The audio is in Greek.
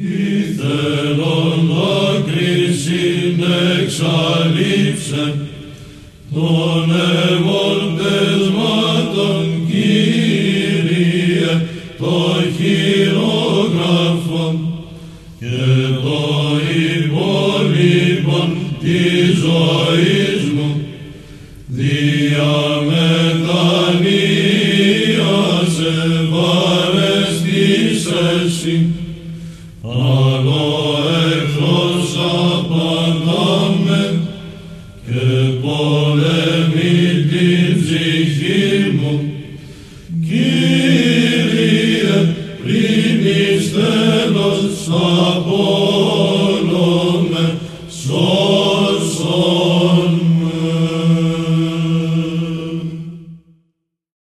Ήθελον δάκρυσιν εξαλείψε των ευορτεσμάτων Κύριε το χειρόγραφον και το υπόλοιπον της ζωής μου. Δια μετανοίας ευαρεστήσεσαι αλλά έχω σαπαντάμε και πάλεμε την συγκίμου, Κύριε πριμιστείς το σπόνομε σου.